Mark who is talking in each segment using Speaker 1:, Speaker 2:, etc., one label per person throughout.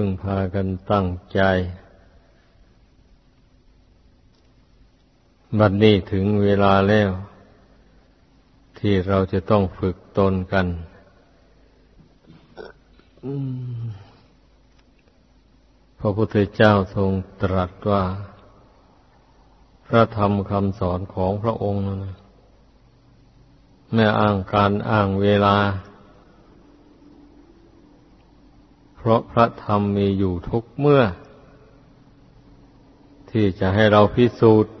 Speaker 1: พึ่งพากันตั้งใจ บัดนี้ถึงเวลาแล้ว ที่เราจะต้องฝึกตนกันพระพุทธเจ้าทรงตรัสว่า พระธรรมคำสอนของพระองค์นั้นแม่อ้างการอ้างเวลา เพราะพระธรรมมีอยู่ทุกเมื่อ ที่จะให้เราพิสูจน์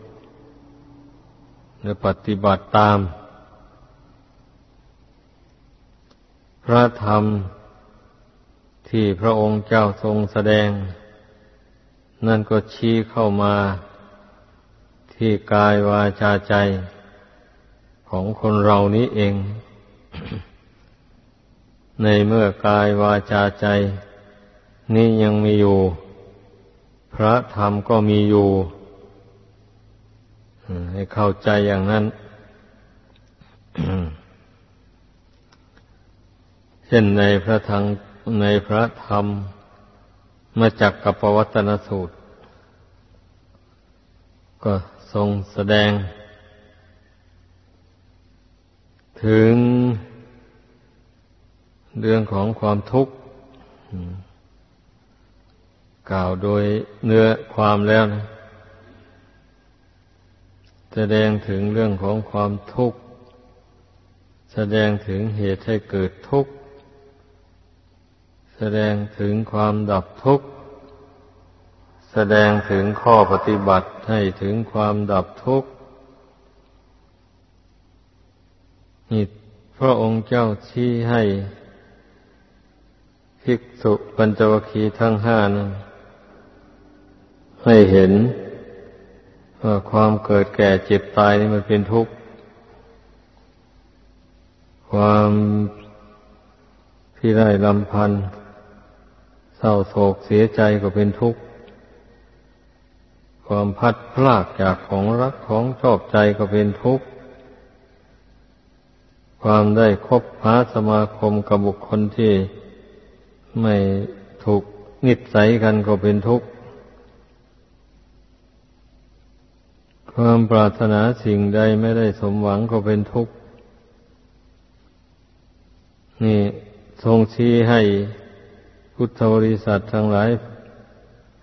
Speaker 1: และปฏิบัติตาม พระธรรมที่พระองค์เจ้าทรงแสดง นั่นก็ชี้เข้ามาที่กายวาจาใจของคนเรานี้เอง ในเมื่อกายวาจาใจ นี่ยังมีอยู่ พระธรรมก็มีอยู่ให้เข้าใจอย่างนั้น เช่นในพระธรรมในพระธรรมมาจากกับปวัตนสูตร ก็ทรงแสดง ถึงเรื่องของความทุกข์ กล่าวโดยเนื้อความแล้วนะแสดงถึงเรื่องของความทุกข์ แสดงถึงเหตุให้เกิดทุกข์ แสดงถึงความดับทุกข์ แสดงถึงข้อปฏิบัติให้ถึงความดับทุกข์นี่พระองค์เจ้าชี้ให้ภิกษุปัญจวคีทั้งห้านั้น ให้เห็นว่าความเกิดแก่เจ็บตายนี่มันเป็นทุกข์ ความที่ได้ลำพันธ์เศร้าโศกเสียใจก็เป็นทุกข์ ความพัดพลากจากของรักของชอบใจก็เป็นทุกข์ ความได้คบหาสมาคมกับบุคคลที่ไม่ถูกนิสัยกันก็เป็นทุกข์ ความปรารถนาสิ่งใดไม่ได้สมหวังก็เป็นทุกข์ นี่ทรงชี้ให้พุทธบริษัททั้งหลาย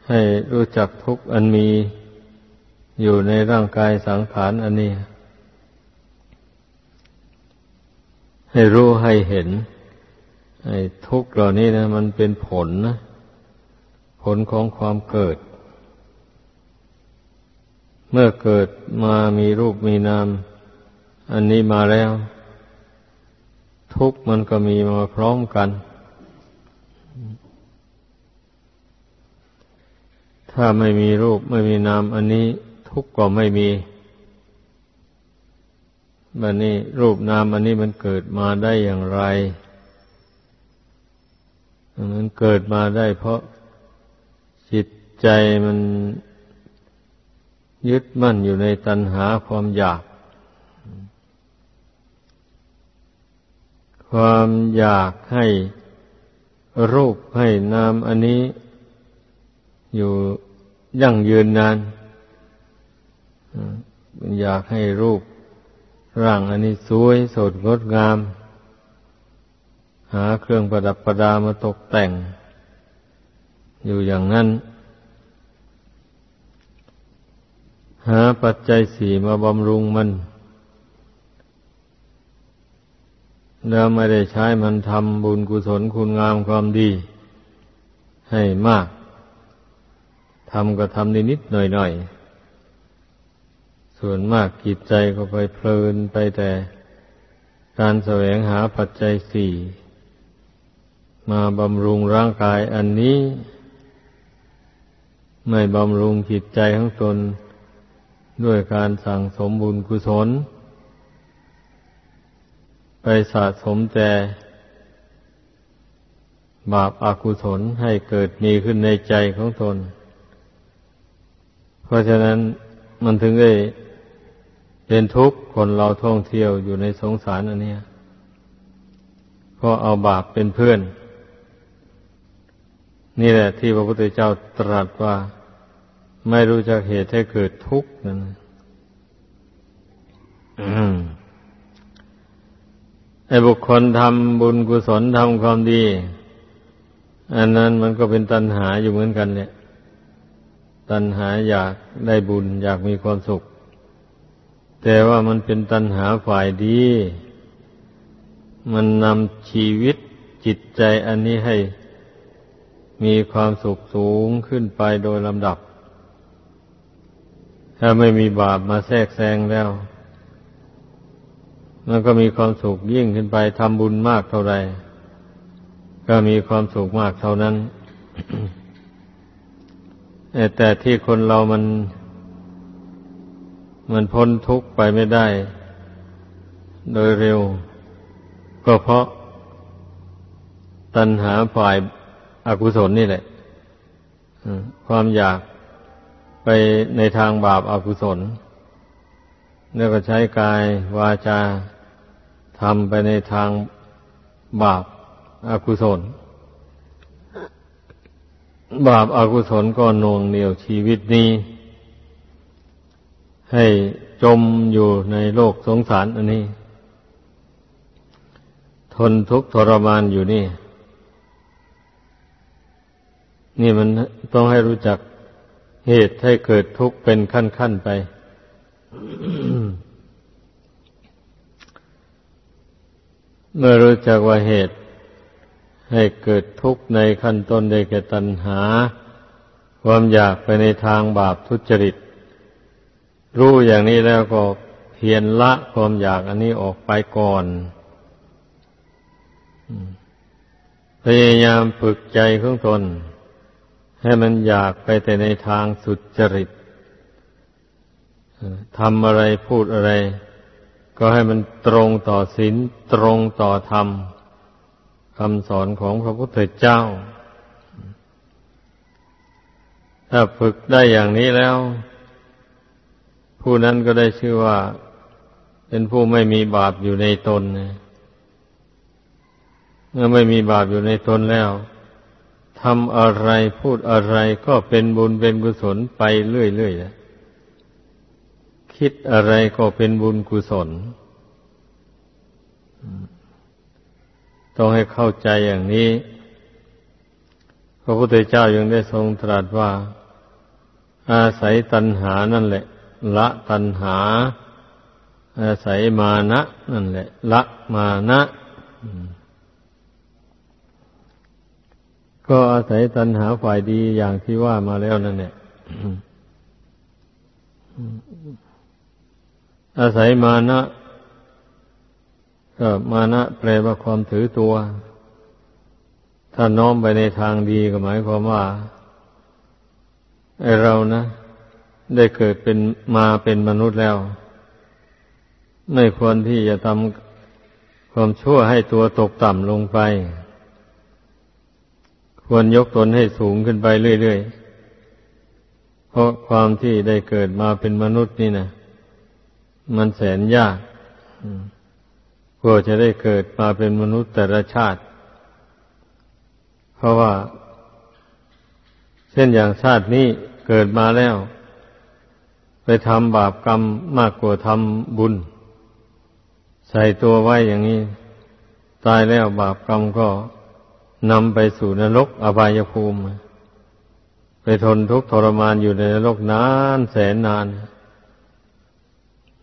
Speaker 1: ให้รู้จักทุกข์อันมีอยู่ในร่างกายสังขารอันนี้ ให้รู้ให้เห็นไอ้ทุกข์เหล่านี้นะ มันเป็นผลนะ ผลของความเกิด เมื่อเกิดมามีรูปมีนาม อันนี้มาแล้ว ทุกมันก็มีมาพร้อมกัน ถ้าไม่มีรูปไม่มีนาม อันนี้ทุกก็ไม่มีบันนี้รูปนามอันนี้มันเกิดมาได้อย่างไร มันเกิดมาได้เพราะจิตใจมัน ยึดมั่นอยู่ในตัณหาความอยาก ความอยากให้รูปให้นามอันนี้ อยู่ยั่งยืนนานอยากให้รูปร่างอันนี้สวยสดงดงาม หาเครื่องประดับประดามาตกแต่ง อยู่อย่างนั้น หาปัจจัยสี่มาบำรุงมันแล้วไม่ได้ใช้มันทำบุญกุศลคุณงามความดี ให้มากทำก็ทำนิดๆหน่อยๆ ส่วนมากกิจใจก็ไปเพลินไปแต่การแสวงหาปัจจัยสี่มาบำรุงร่างกายอันนี้ ไม่บำรุงจิตใจของตน ด้วยการสั่งสมบุญกุศล ไปสะสมแต่ บาปอากุศลให้เกิดมีขึ้นในใจของตน เพราะฉะนั้นมันถึงได้เป็นทุกข์คนเราท่องเที่ยวอยู่ในสงสารอันนี้เพราะเอาบาปเป็นเพื่อน นี่แหละที่พระพุทธเจ้าตรัสว่า ไม่รู้จักเหตุให้เกิดทุกข์นั่นไอ้บุคคลทำบุญกุศลทำความดี อันนั้นมันก็เป็นตัณหาอยู่เหมือนกันเนี่ย ตัณหาอยากได้บุญ อยากมีความสุข แต่ว่ามันเป็นตัณหาฝ่ายดี มันนำชีวิตจิตใจอันนี้ให้มีความสุขสูงขึ้นไปโดยลำดับ ถ้าไม่มีบาปมาแทรกแซงแล้ว มันก็มีความสุขยิ่งขึ้นไปทำบุญมากเท่าไรก็มีความสุขมากเท่านั้น แต่ที่คนเรามัน มันพ้นทุกข์ไปไม่ได้ โดยเร็ว ก็เพราะตัณหาฝ่ายอากุศลนี่แหละความอยาก ไปในทางบาปอากุศลแล้วก็ใช้กายวาจาทำไปในทางบาปอากุศล บาปอากุศลก็นวงเหนียวชีวิตนี้ ให้จมอยู่ในโลกสงสารอันนี้ ทนทุกข์ทรมานอยู่นี่ นี่มันต้องให้รู้จัก เหตุให้เกิดทุกข์เป็นขั้นๆไป เมื่อรู้จักว่าเหตุ ให้เกิดทุกข์ในขั้นต้นได้แก่ตัณหา ความอยากไปในทางบาปทุจริต รู้อย่างนี้แล้วก็เพียรละความอยากอันนี้ออกไปก่อนพยายามฝึกใจของตน ให้มันอยากไปแต่ในทางสุจริตทำอะไรพูดอะไร ก็ให้มันตรงต่อศีลตรงต่อธรรมคำสอนของพระพุทธเจ้า ถ้าฝึกได้อย่างนี้แล้ว ผู้นั้นก็ได้ชื่อว่า เป็นผู้ไม่มีบาปอยู่ในตนเมื่อไม่มีบาปอยู่ในตนแล้ว ทำอะไรพูดอะไรก็เป็นบุญเป็นกุศลไปเรื่อยๆคิดอะไรก็เป็นบุญกุศล ต้องให้เข้าใจอย่างนี้ พระพุทธเจ้ายังได้ทรงตรัสว่า อาศัยตัณหานั่นแหละ ละตัณหา อาศัยมานะ นั่นแหละ ละมานะ ก็อาศัยตัณหาฝ่ายดีอย่างที่ว่ามาแล้วนั่นแหละอาศัยมานะก็มานะแปลว่าความถือตัว ถ้าน้อมไปในทางดีก็หมายความว่าไอเรานะ ได้เกิดเป็นมาเป็นมนุษย์แล้ว ไม่ควรที่จะทำความชั่วให้ตัวตกต่ำลงไป ควรยกตนให้สูงขึ้นไปเรื่อยๆ เพราะความที่ได้เกิดมาเป็นมนุษย์นี่นะมันแสนยากก็จะได้เกิดมาเป็นมนุษย์แต่ละชาติ เพราะว่า เช่นอย่างชาตินี้เกิดมาแล้ว ไปทำบาปกรรมมากกว่าทำบุญ ใส่ตัวไว้อย่างนี้ ตายแล้วบาปกรรมก็ นำไปสู่นรกอบายภูมิ ไปทนทุกข์ทรมานอยู่ในนรกนานแสนนาน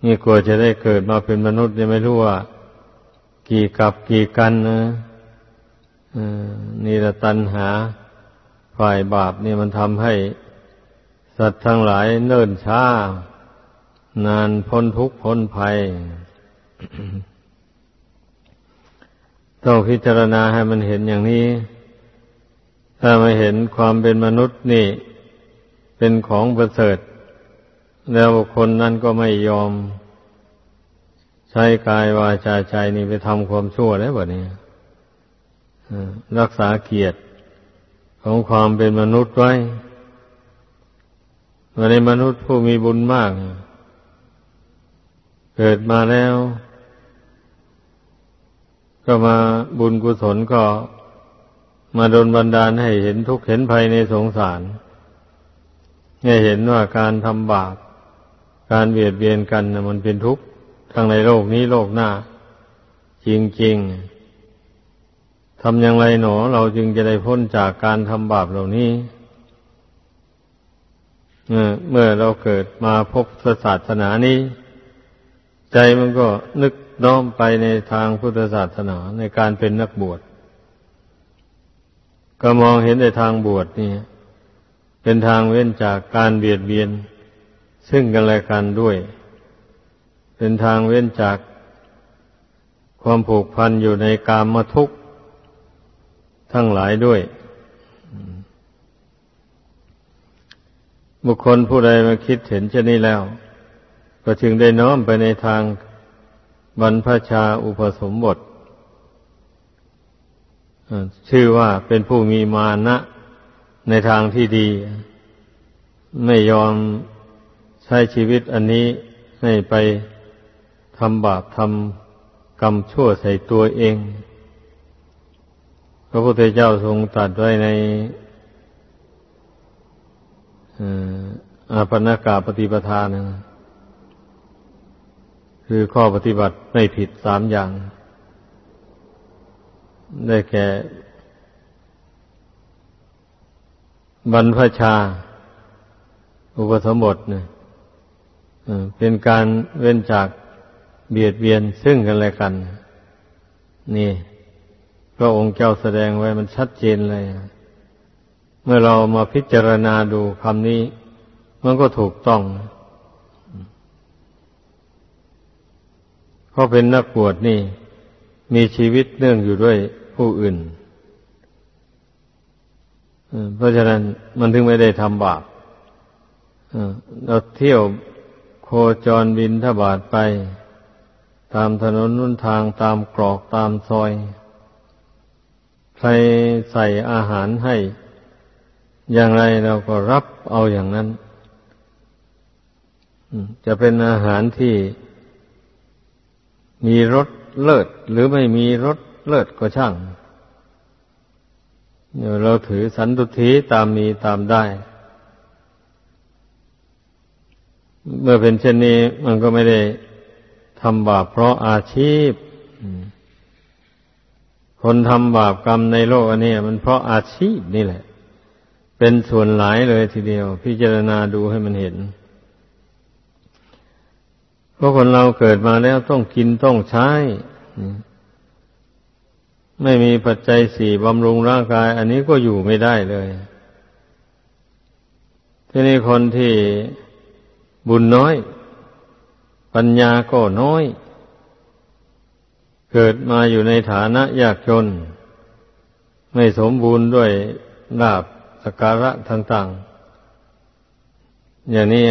Speaker 1: นี่กลัวจะได้เกิดมาเป็นมนุษย์ยังไม่รู้ว่า กี่กับกี่กันนะนี่ละตัณหาฝ่ายบาปนี่มันทำให้ สัตว์ทั้งหลายเนิ่นช้า นานพ้นทุกข์พ้นภัย ต้องพิจารณาให้มันเห็นอย่างนี้ ถ้าไม่เห็นความเป็นมนุษย์นี่ เป็นของประเสริฐ แล้วคนนั้นก็ไม่ยอม ใช้กายวาจาใจนี่ไปทำความชั่วแล้วแบบนี้รักษาเกียรติของความเป็นมนุษย์ไว้ในมนุษย์ผู้มีบุญมาก เกิดมาแล้ว ก็มาบุญกุศลก็มาดนบันดาลให้เห็นทุกข์เห็นภัยในสงสารให้เห็นว่าการทำบาปการเบียดเบียนกันนะมันเป็นทุกข์ทั้งในโลกนี้โลกหน้า จริงๆทำอย่างไรหนอ เราจึงจะได้พ้นจากการทำบาปเหล่านี้เมื่อเราเกิดมาพบศาสนานี้ ใจมันก็นึก น้อมไปในทางพุทธศาสนาในการเป็นนักบวช ก็มองเห็นในทางบวชนี่เป็นทางเว้นจากการเบียดเบียน ซึ่งกันและกันด้วย เป็นทางเว้นจากความผูกพันอยู่ในกามมาทุกข์ทั้งหลายด้วย บุคคลผู้ใดมาคิดเห็นเช่นนี้แล้ว ก็จึงได้น้อมไปในทาง บรรพชาอุปสมบทชื่อว่าเป็นผู้มีมานะในทางที่ดี ไม่ยอมใช้ชีวิตอันนี้ให้ไปทำบาปทำกรรมชั่วใส่ตัวเอง พระพุทธเจ้าทรงตรัสไว้ในอาปนากาปฏิปทานนะ คือข้อปฏิบัติไม่ผิดสามอย่าง ได้แก่ บรรพชา อุปสมบทเนี่ยเป็นการเว้นจากเบียดเบียนซึ่งกันและกัน นี่พระองค์เจ้าแสดงไว้มันชัดเจนเลย เมื่อเรามาพิจารณาดูคำนี้ มันก็ถูกต้อง เพราะเป็นนักบวชนี่ มีชีวิตเนื่องอยู่ด้วยผู้อื่นเพราะฉะนั้นมันถึงไม่ได้ทำบาปเราเที่ยวโคจรบินทบาทไป ตามถนนนุ่นทางตามกรอกตามซอย ใครใส่อาหารให้ อย่างไรเราก็รับเอาอย่างนั้น จะเป็นอาหารที่ มีรสเลิศหรือไม่มีรสเลิศก็ช่างเราถือสันตุทีตามมีตามได้ เมื่อเป็นเช่นนี้มันก็ไม่ได้ทำบาปเพราะอาชีพ คนทำบาปกรรมในโลกอันนี้มันเพราะอาชีพนี่แหละ เป็นส่วนหลายเลยทีเดียว พิจารณาดูให้มันเห็น ราะคนเราเกิดมาแล้วต้องกินต้องใช้ ไม่มีปัจจัยสี่บำรุงร่างกาย อันนี้ก็อยู่ไม่ได้เลย ทีนี้คนที่บุญน้อย ปัญญาก็น้อย เกิดมาอยู่ในฐานะยากจน ไม่สมบูรณ์ด้วยลาบสการะต่างๆอย่างนี้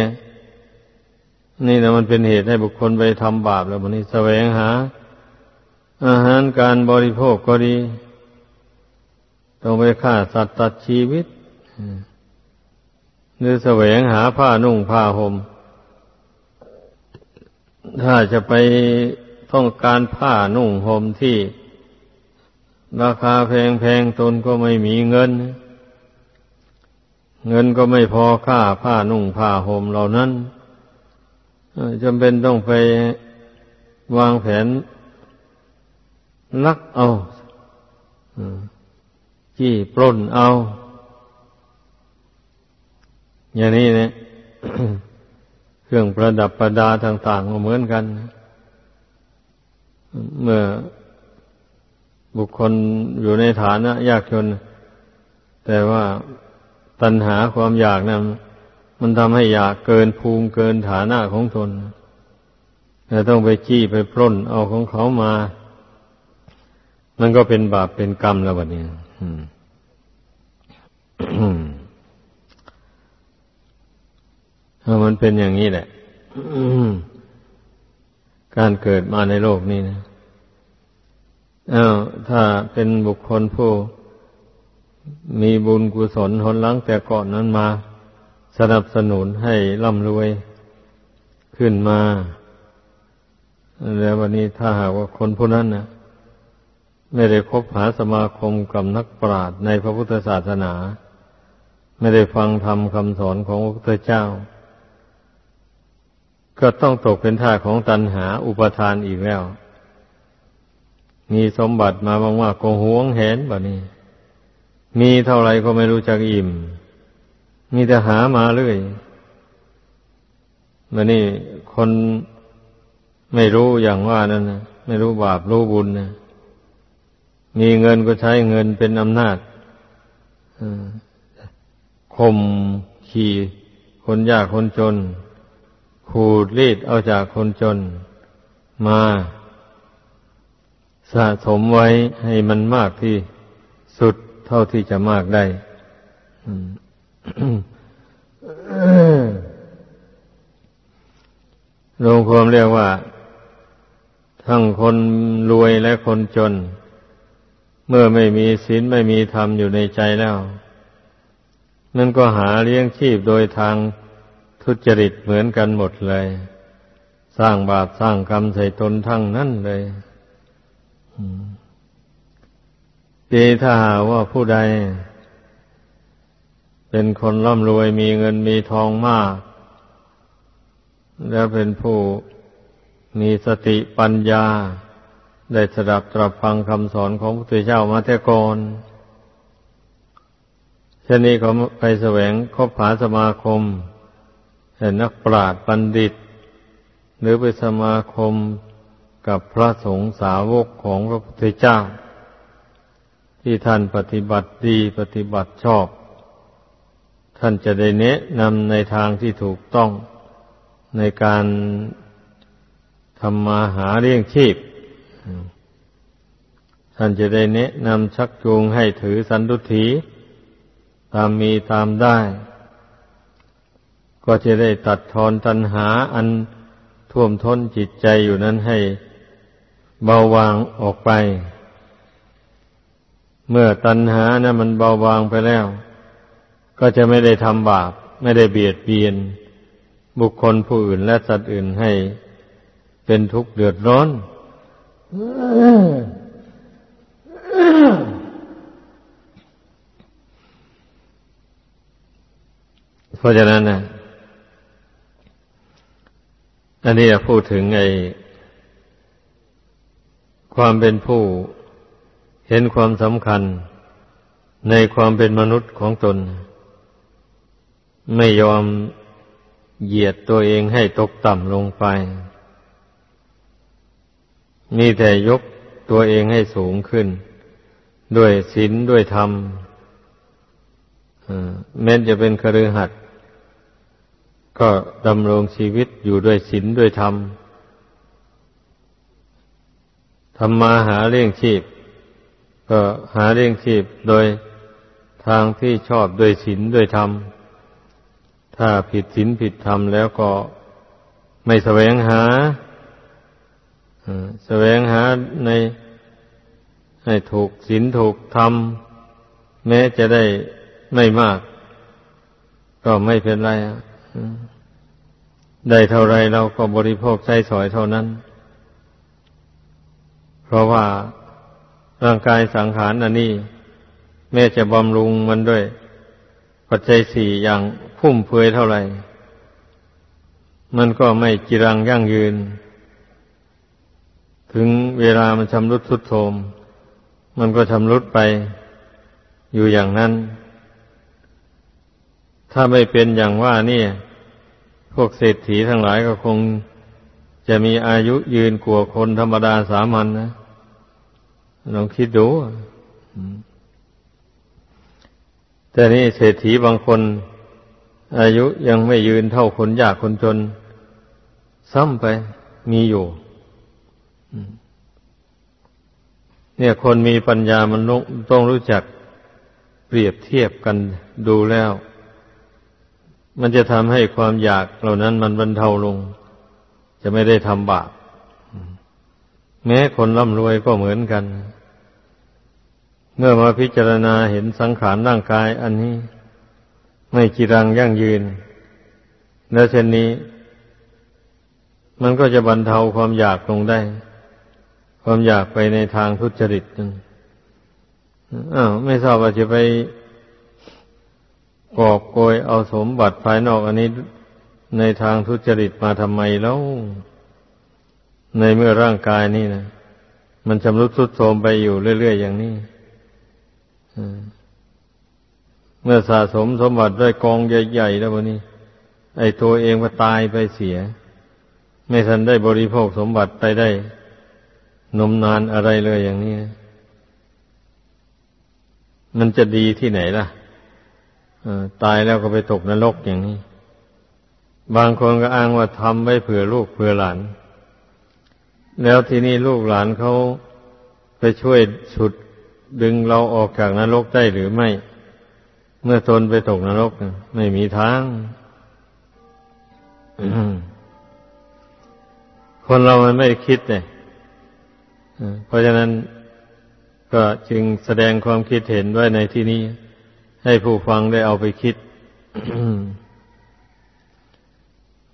Speaker 1: นี่นะมันเป็นเหตุให้บุคคลไปทำบาปแล้วมันนี้แสวงหา อาหารการบริโภคก็ดี ต้องไปฆ่าสัตว์ตัดชีวิตหรือแสวงหาผ้านุ่งผ้าหม่มถ้าจะไปต้องการผ้านุ่งห่มที่ ราคาแพงๆตนก็ไม่มีเงิน เงินก็ไม่พอค่าผ้านุ่งผ้าห่มเหล่านั้น จำเป็นต้องไปวางแผนลักเอาจี้ปล้นเอา อย่างนี้เนี่ยเครื่องประดับประดาต่าง ๆ ก็เหมือนกัน เมื่อบุคคลอยู่ในฐานะยากจนแต่ว่าตัณหาความอยากนะั้น มันทำให้อยากเกินภูมิเกินฐานะของตนแต่ต้องไปจี้ไปปล้นเอาของเขามา มันก็เป็นบาปเป็นกรรมแล้ววันนี้มันเป็นอย่างนี้แหละการเกิดมาในโลกนี้นะอ้าวถ้าเป็นบุคคลผู้ มีบุญกุศลหนหลังแต่ก่อนนั้นมา สนับสนุนให้ร่ำรวยขึ้นมา แล้ววันนี้ถ้าหากว่าคนผู้นั้นนะไม่ได้คบหาสมาคมกับนักปราชญ์ในพระพุทธศาสนา ไม่ได้ฟังธรรมคำสอนของพระพุทธเจ้า ก็ต้องตกเป็นท่าของตัณหาอุปทานอีกแล้ว มีสมบัติมาบางว่าก็หวงแหนแบบนี้ มีเท่าไรก็ไม่รู้จักอิ่ม มีแต่หามาเรื่อยมันนี่คนไม่รู้อย่างว่านั่นนะไม่รู้บาปรู้บุญนะมีเงินก็ใช้เงินเป็นอำนาจข่มขี่คนยากคนจน ขูดรีดเอาจากคนจน มาสะสมไว้ให้มันมากที่สุดเท่าที่จะมากได้ รวมความเรียกว่า ทั้งคนรวยและคนจน เมื่อไม่มีศีลไม่มีธรรมอยู่ในใจแล้วนั่นก็หาเลี้ยงชีพโดยทางทุจริตเหมือนกันหมดเลย สร้างบาปสร้างกรรมใส่ตนทั้งนั้นเลยดีถ้าหาว่าผู้ใด เป็นคนร่ำรวยมีเงินมีทองมาก แล้วเป็นผู้มีสติปัญญา ได้สดับตรับฟังคำสอนของพระพุทธเจ้ามาแต่ก่อนเช่นนี้เขาไปแสวงคบหาสมาคมเห็นนักปราชญ์บัณฑิต หรือไปสมาคมกับพระสงฆ์สาวกของพระพุทธเจ้า ที่ท่านปฏิบัติดีปฏิบัติชอบ ท่านจะได้แนะนำในทางที่ถูกต้องในการทำมาหาเลี้ยงชีพ ท่านจะได้แนะนำชักจูงให้ถือสันตุถีตามมีตามได้ ก็จะได้ตัดทอนตัณหาอันท่วมท้นจิตใจอยู่นั้นให้เบาบางออกไป เมื่อตัณหานะมันเบาบางไปแล้ว ก็จะไม่ได้ทำบาป ไม่ได้เบียดเบียน บุคคลผู้อื่นและสัตว์อื่นให้เป็นทุกข์เดือดร้อนเพราะฉะนั้นนะอันนี้พูดถึงไอ้ความเป็นผู้เห็นความสำคัญในความเป็นมนุษย์ของตน ไม่ยอมเหยียดตัวเองให้ตกต่ำลงไป มีแต่ยกตัวเองให้สูงขึ้น ด้วยศีลด้วยธรรมแม้จะเป็นครือหัดก็ดำรงชีวิตอยู่ด้วยศีลด้วยธรรมทำมาหาเลี้ยงชีพ ก็หาเลี้ยงชีพโดยทางที่ชอบด้วยศีลด้วยธรรม ถ้าผิดศีลผิดธรรมแล้วก็ไม่แสวงหาแสวงหาในให้ถูกศีลถูกธรรม แม้จะได้ไม่มาก ก็ไม่เป็นไรได้เท่าไรเราก็บริโภคใช้สอยเท่านั้น เพราะว่าร่างกายสังขารอันนี้ แม้จะบำรุงมันด้วย ปัจจัยสี่อย่าง พุ่มเพือยเท่าไหร่ มันก็ไม่จิรังยั่งยืน ถึงเวลามันชำรุดทุดโทมมันก็ชำรุดไปอยู่อย่างนั้น ถ้าไม่เป็นอย่างว่านี่ พวกเศรษฐีทั้งหลายก็คงจะมีอายุยืนกว่าคนธรรมดาสามัญนนะลองคิดดูแต่นี่เศรษฐีบางคน อายุยังไม่ยืนเท่าคนยากคนจน ซ้ำไปมีอยู่ เนี่ยคนมีปัญญามันต้องรู้จักเปรียบเทียบกันดูแล้ว มันจะทำให้ความอยากเหล่านั้นมันบรรเทาลง จะไม่ได้ทำบาปแม้คนร่ำรวยก็เหมือนกัน เมื่อมาพิจารณาเห็นสังขารร่างกายอันนี้ ไม่จีรังยั่งยืน แล้วเช่นนี้ มันก็จะบรรเทาความอยากลงได้ ความอยากไปในทางทุจริตนั่นอ้าวไม่ทราบว่าจะไปกอบโกยเอาสมบัติภายนอกอันนี้ในทางทุจริตมาทำไมแล้ว ในเมื่อร่างกายนี่นะมันชำรุดทรุดโทรมไปอยู่เรื่อย ๆ อย่างนี้ เมื่อสะสมสมบัติด้วยกองใหญ่ๆแล้ววันนี้ ไอ้ตัวเองก็ตายไปเสีย ไม่ทันได้บริโภคสมบัติไปได้ นมนานอะไรเลยอย่างนี้ มันจะดีที่ไหนล่ะตายแล้วก็ไปตกนรกอย่างนี้ บางคนก็อ้างว่าทำไว้เผื่อลูกเผื่อหลาน แล้วทีนี้ลูกหลานเขาไปช่วยฉุดดึงเราออกจากนรกได้หรือไม่ เมื่อตนไปตกนรกไม่มีทาง คนเรามันไม่คิดเลยเพราะฉะนั้นก็จึงแสดงความคิดเห็นไว้ในที่นี้ ให้ผู้ฟังได้เอาไปคิด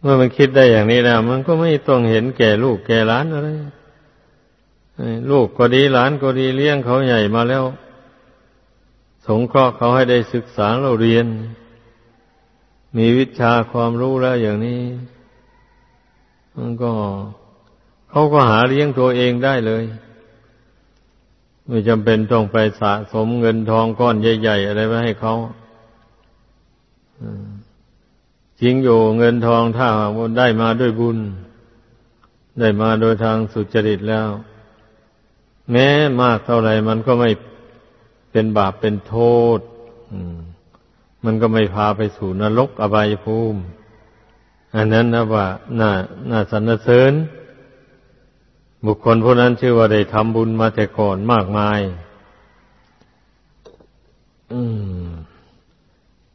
Speaker 1: เมื่อมันคิดได้อย่างนี้แล้วมันก็ไม่ต้องเห็นแก่ลูกแก่หลานอะไรลูกก็ดีหลานก็ดีเลี้ยงเขาใหญ่มาแล้ว สงเคราะห์เขาให้ได้ศึกษาเราเรียน มีวิชาความรู้แล้วอย่างนี้ มันก็เขาก็หาเลี้ยงตัวเองได้เลย ไม่จำเป็นต้องไปสะสมเงินทองก้อนใหญ่ ๆ อะไรไว้ให้เขาจริงอยู่เงินทองถ้าได้มาด้วยบุญ ได้มาโดยทางสุจริตแล้ว แม้มากเท่าไหร่มันก็ไม่ เป็นบาปเป็นโทษมันก็ไม่พาไปสู่นรกอบายภูมิ อันนั้นนะว่าน่าน่าสรรเสริญ บุคคลผู้นั้นชื่อว่าได้ทำบุญมาแต่ก่อนมากมาย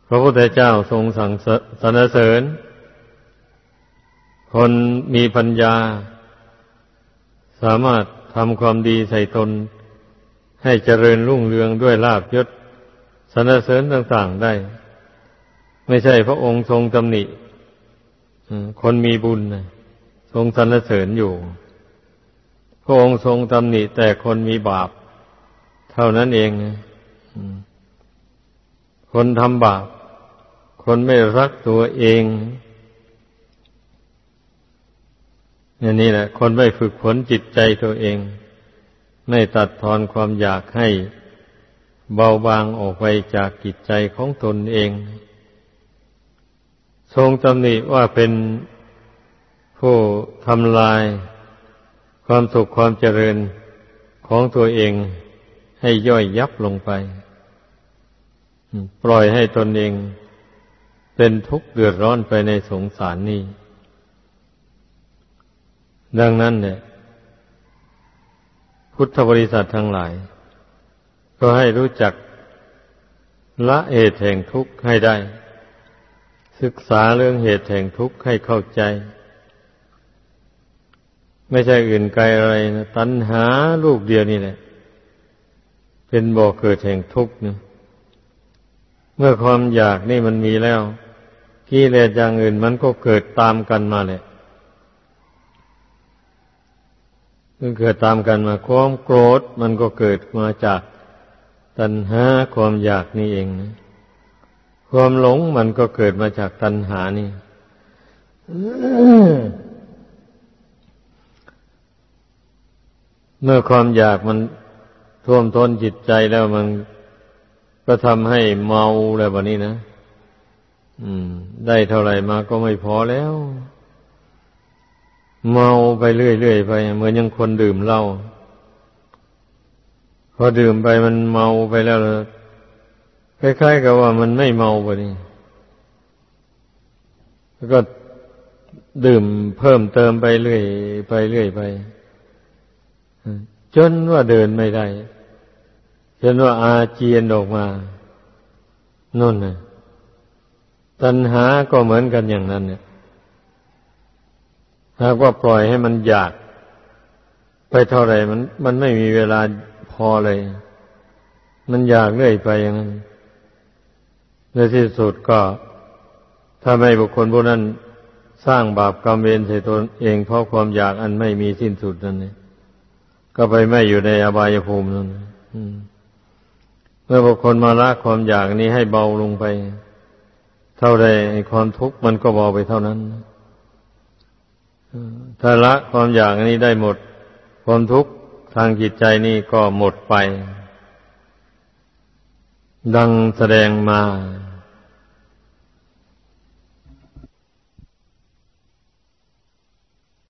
Speaker 1: พระพุทธเจ้าทรงสั่งสรรเสริญ คนมีปัญญา สามารถทำความดีใส่ตน ให้เจริญรุ่งเรืองด้วยลาบยศสรรเสริญต่าง ๆได้ ไม่ใช่พระองค์ทรงตำหนิคนมีบุญทรงสรรเสริญอยู่ พระองค์ทรงตำหนิแต่คนมีบาป เท่านั้นเองคนทำบาป คนไม่รักตัวเองอย่างนี้แหละ คนไม่ฝึกฝนจิตใจตัวเอง ไม่ตัดทอนความอยากให้เบาบางออกไปจากจิตใจของตนเอง ทรงตำหนิว่าเป็นผู้ทำลายความสุขความเจริญของตัวเองให้ย่อยยับลงไป ปล่อยให้ตนเองเป็นทุกข์เดือดร้อนไปในสงสารนี้ ดังนั้นเนี่ย พุทธบริษัททั้งหลาย ก็ให้รู้จักละเหตุแห่งทุกข์ให้ได้ ศึกษาเรื่องเหตุแห่งทุกข์ให้เข้าใจ ไม่ใช่อื่นไกลอะไรนะตัณหาลูกเดียวนี่แหละ เป็นบ่อเกิดแห่งทุกข์นะเมื่อความอยากนี่มันมีแล้วกิเลสอย่างอื่นมันก็เกิดตามกันมาแหละ มันเกิดตามกันมาความโกรธ มันก็เกิดมาจากตัณหาความอยากนี่เองนะความหลงมันก็เกิดมาจากตัณหานี่เมื่อความอยากมันท่วมท้นจิตใจแล้วมันก็ทำให้เมาแล้วแบบนี้นะ อืม ได้เท่าไหร่มาก็ไม่พอแล้ว เมาไปเรื่อยๆไป เหมือนยังคนดื่มเหล้าพอดื่มไปมันเมาไปแล้วคล้ายๆกับว่ามันไม่เมาไปนี่แล้วก็ดื่มเพิ่มเติมไปเรื่อยไปเรื่อยไปจนว่าเดินไม่ได้จนว่าอาเจียนออกมานั่นนะตัณหาก็เหมือนกันอย่างนั้นเนี่ย หากว่าปล่อยให้มันอยาก ไปเท่าไหร่มัน มันไม่มีเวลาพอเลย มันอยากเรื่อยไปอย่างนั้นในที่สุดก็ถ้าไม่บุคคลผู้นั้นสร้างบาปกรรมเวรใส่ตนเองเพราะความอยากอันไม่มีสิ้นสุดนั่นเองก็ไปไม่อยู่ในอบายภูมินั่นเมื่อบุคคลมาละความอยากนี้ให้เบาลงไป เท่าใดความทุกข์มันก็เบาไปเท่านั้น ถ้าละความอยากนี้ได้หมด ความทุกข์ทางจิตใจนี่ก็หมดไป ดังแสดงมา